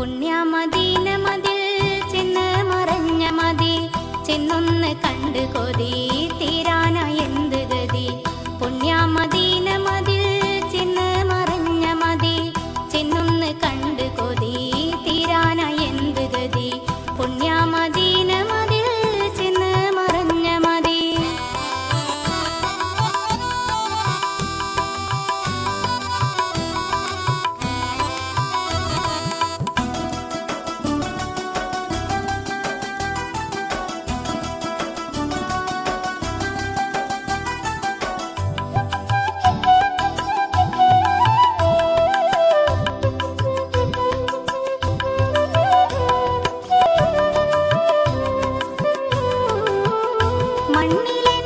പുണ്യമദീന മതിൽ ചെന്ന് മറഞ്ഞ മതി ചെന്നൊന്ന് കണ്ടു കൊതി on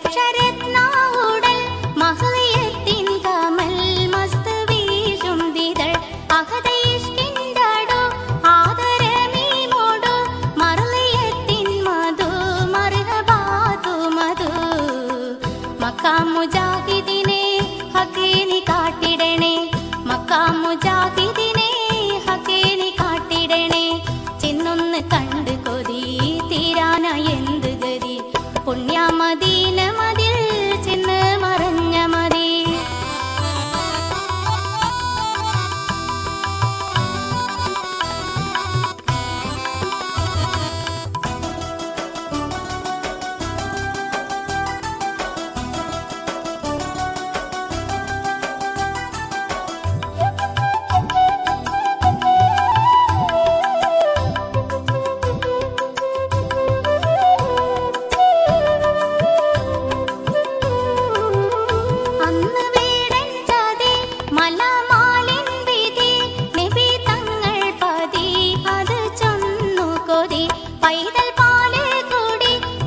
that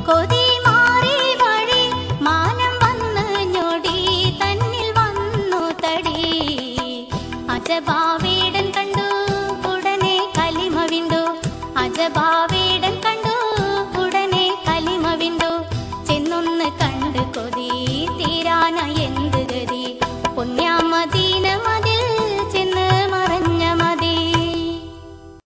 കൂടി മാറി മാനം തന്നിൽ വന്നു തടി. അജബാവേടൻ കണ്ടു ഉടനെ കലിമ വിണ്ടു. അജബാവേടൻ